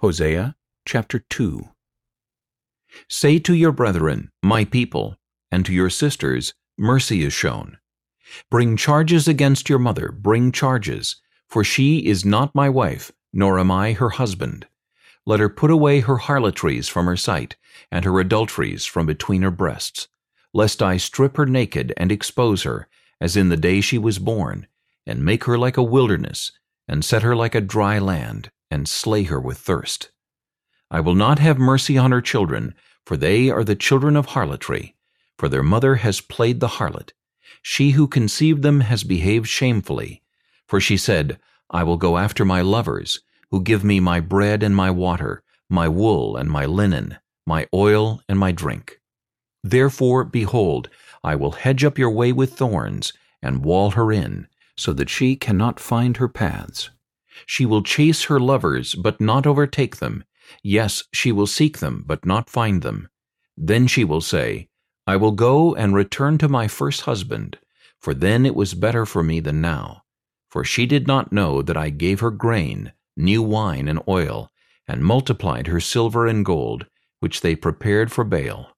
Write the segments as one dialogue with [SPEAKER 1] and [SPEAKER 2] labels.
[SPEAKER 1] Hosea chapter 2 Say to your brethren, my people, and to your sisters, mercy is shown. Bring charges against your mother, bring charges, for she is not my wife, nor am I her husband. Let her put away her harlotries from her sight, and her adulteries from between her breasts, lest I strip her naked and expose her, as in the day she was born, and make her like a wilderness, and set her like a dry land, and slay her with thirst. I will not have mercy on her children, for they are the children of harlotry, for their mother has played the harlot. She who conceived them has behaved shamefully, for she said, I will go after my lovers, who give me my bread and my water, my wool and my linen, my oil and my drink. Therefore, behold, I will hedge up your way with thorns, and wall her in, so that she cannot find her paths. She will chase her lovers, but not overtake them. Yes, she will seek them, but not find them. Then she will say, I will go and return to my first husband, for then it was better for me than now. For she did not know that I gave her grain, new wine and oil, and multiplied her silver and gold, which they prepared for Baal.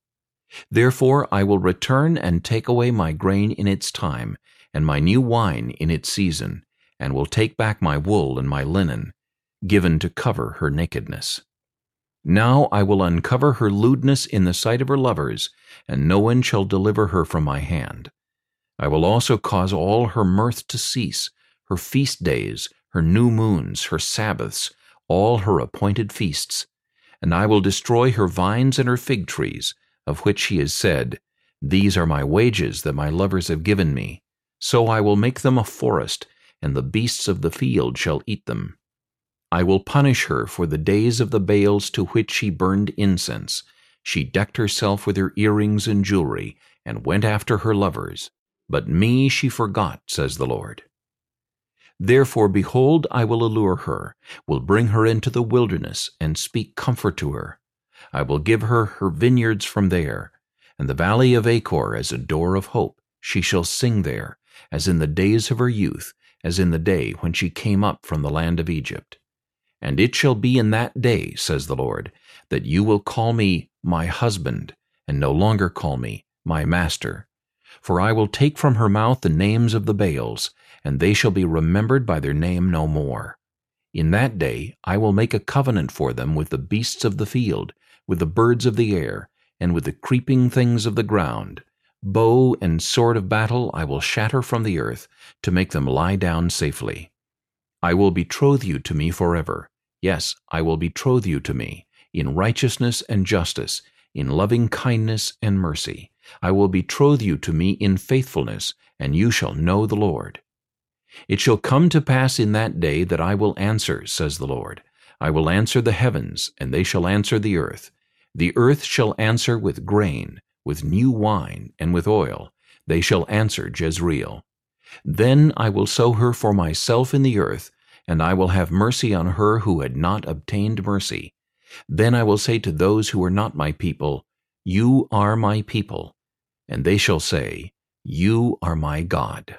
[SPEAKER 1] Therefore I will return and take away my grain in its time, and my new wine in its season, and will take back my wool and my linen, given to cover her nakedness. Now I will uncover her lewdness in the sight of her lovers, and no one shall deliver her from my hand. I will also cause all her mirth to cease, her feast days, her new moons, her Sabbaths, all her appointed feasts. And I will destroy her vines and her fig trees, of which she has said, These are my wages that my lovers have given me. So I will make them a forest, and the beasts of the field shall eat them. I will punish her for the days of the Baals to which she burned incense. She decked herself with her earrings and jewelry, and went after her lovers. But me she forgot, says the Lord. Therefore, behold, I will allure her, will bring her into the wilderness, and speak comfort to her. I will give her her vineyards from there, and the valley of Achor as a door of hope. She shall sing there, as in the days of her youth, as in the day when she came up from the land of Egypt. And it shall be in that day, says the Lord, that you will call me my husband, and no longer call me my master. For I will take from her mouth the names of the Baals, and they shall be remembered by their name no more. In that day I will make a covenant for them with the beasts of the field, with the birds of the air, and with the creeping things of the ground, Bow and sword of battle I will shatter from the earth, to make them lie down safely. I will betroth you to me forever. Yes, I will betroth you to me, in righteousness and justice, in loving kindness and mercy. I will betroth you to me in faithfulness, and you shall know the Lord. It shall come to pass in that day that I will answer, says the Lord. I will answer the heavens, and they shall answer the earth. The earth shall answer with grain, with new wine and with oil, they shall answer Jezreel. Then I will sow her for myself in the earth, and I will have mercy on her who had not obtained mercy. Then I will say to those who are not my people, You are my people. And they shall say, You are my God.